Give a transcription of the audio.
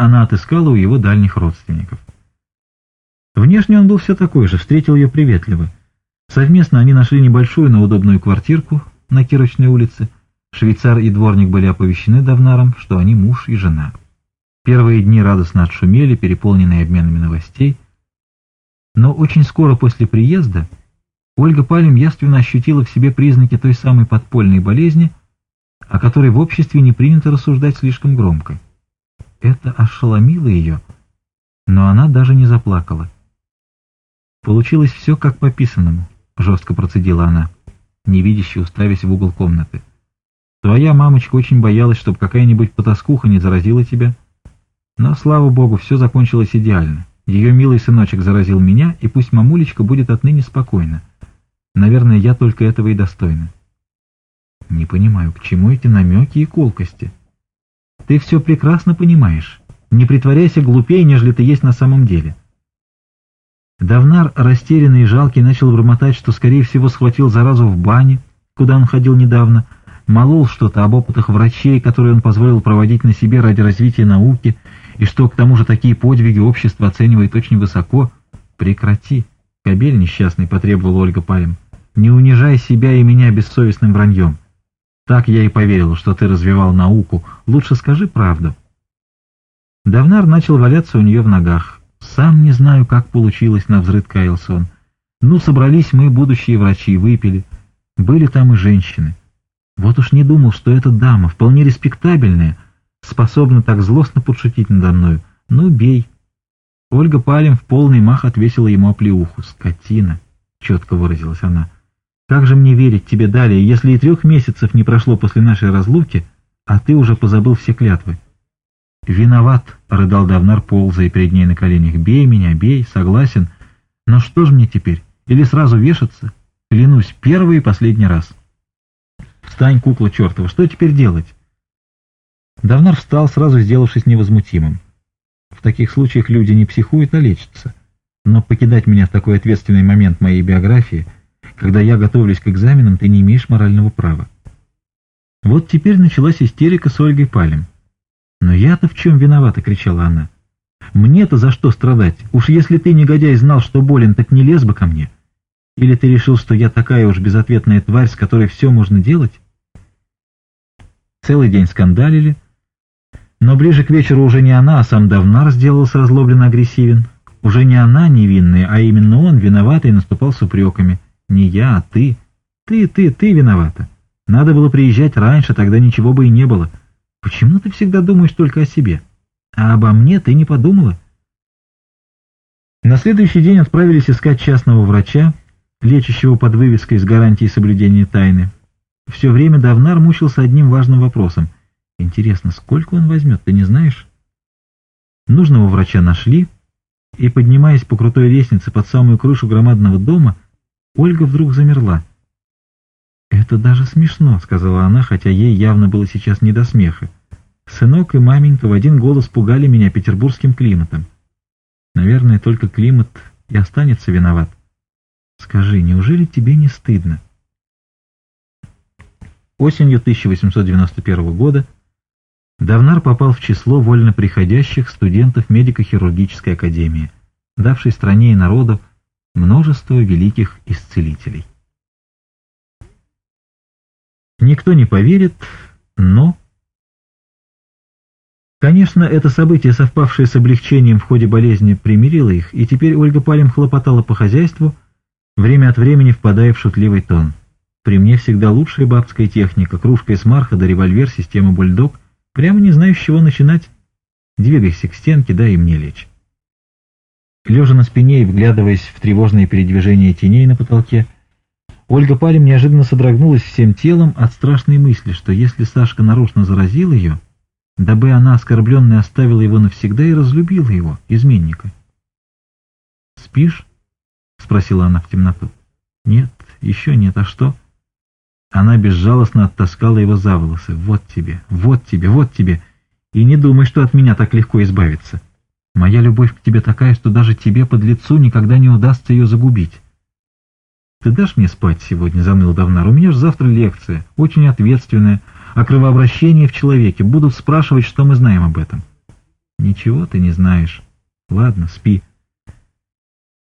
она отыскала у его дальних родственников. Внешне он был все такой же, встретил ее приветливо. Совместно они нашли небольшую, но удобную квартирку на Кирочной улице. Швейцар и дворник были оповещены Давнаром, что они муж и жена. Первые дни радостно отшумели, переполненные обменами новостей. Но очень скоро после приезда Ольга Палем яственно ощутила в себе признаки той самой подпольной болезни, о которой в обществе не принято рассуждать слишком громко. Это ошеломило ее, но она даже не заплакала. Получилось все как по писанному, жестко процедила она, невидяще уставясь в угол комнаты. Твоя мамочка очень боялась, чтобы какая-нибудь потаскуха не заразила тебя. Но, слава богу, все закончилось идеально. Ее милый сыночек заразил меня, и пусть мамулечка будет отныне спокойна. Наверное, я только этого и достойна. Не понимаю, к чему эти намеки и колкости? Ты все прекрасно понимаешь. Не притворяйся глупее, нежели ты есть на самом деле. Давнар, растерянный и жалкий, начал бормотать, что, скорее всего, схватил заразу в бане, куда он ходил недавно, молол что-то об опытах врачей, которые он позволил проводить на себе ради развития науки, и что, к тому же, такие подвиги общество оценивает очень высоко. «Прекрати!» — кобель несчастный, — потребовал Ольга Палем. «Не унижай себя и меня бессовестным враньем!» Так я и поверил, что ты развивал науку. Лучше скажи правду. Давнар начал валяться у нее в ногах. Сам не знаю, как получилось, навзрыд каялся он. Ну, собрались мы, будущие врачи, выпили. Были там и женщины. Вот уж не думал, что эта дама, вполне респектабельная, способна так злостно подшутить надо мною. Ну, бей. Ольга Палем в полный мах отвесила ему оплеуху. «Скотина!» — четко выразилась она — как же мне верить тебе далее, если и трех месяцев не прошло после нашей разлуки, а ты уже позабыл все клятвы? Виноват, — рыдал Давнар, ползая перед ней на коленях. Бей меня, бей, согласен. Но что же мне теперь? Или сразу вешаться? Клянусь, первый и последний раз. Встань, кукла чертова, что теперь делать? Давнар встал, сразу сделавшись невозмутимым. В таких случаях люди не психуют, а лечатся. Но покидать меня в такой ответственный момент моей биографии — когда я готовлюсь к экзаменам, ты не имеешь морального права. Вот теперь началась истерика с Ольгой Палем. «Но я-то в чем виновата?» — кричала она. «Мне-то за что страдать? Уж если ты, негодяй, знал, что болен, так не лез бы ко мне. Или ты решил, что я такая уж безответная тварь, с которой все можно делать?» Целый день скандалили, но ближе к вечеру уже не она, а сам Давнар разделался, разлобленно агрессивен. Уже не она невинная, а именно он, виноватый, наступал с упреками — не я, а ты. Ты, ты, ты виновата. Надо было приезжать раньше, тогда ничего бы и не было. Почему ты всегда думаешь только о себе? А обо мне ты не подумала?» На следующий день отправились искать частного врача, лечащего под вывеской с гарантией соблюдения тайны. Все время Давнар мучился одним важным вопросом. «Интересно, сколько он возьмет, ты не знаешь?» Нужного врача нашли, и, поднимаясь по крутой лестнице под самую крышу громадного дома, Ольга вдруг замерла. «Это даже смешно», — сказала она, хотя ей явно было сейчас не до смеха. «Сынок и маменька в один голос пугали меня петербургским климатом. Наверное, только климат и останется виноват. Скажи, неужели тебе не стыдно?» Осенью 1891 года Давнар попал в число вольно приходящих студентов медико-хирургической академии, давшей стране и народу множество великих исцелителей. Никто не поверит, но... Конечно, это событие, совпавшее с облегчением в ходе болезни, примирило их, и теперь Ольга Палем хлопотала по хозяйству, время от времени впадая в шутливый тон. При мне всегда лучшая бабская техника, кружка из марха, да револьвер, система бульдог, прямо не знаю, с чего начинать. Двигайся к стенке, да и мне лечь. Лежа на спине и вглядываясь в тревожные передвижения теней на потолке, Ольга Палем неожиданно содрогнулась всем телом от страшной мысли, что если Сашка нарочно заразил ее, дабы она, оскорбленная, оставила его навсегда и разлюбила его, изменника. «Спишь?» — спросила она в темноту. «Нет, еще нет. А что?» Она безжалостно оттаскала его за волосы. «Вот тебе, вот тебе, вот тебе! И не думай, что от меня так легко избавиться!» Моя любовь к тебе такая, что даже тебе под лицу никогда не удастся ее загубить. Ты дашь мне спать сегодня, заныл давно, У меня же завтра лекция, очень ответственная, а о кровообращении в человеке. Будут спрашивать, что мы знаем об этом. Ничего ты не знаешь. Ладно, спи.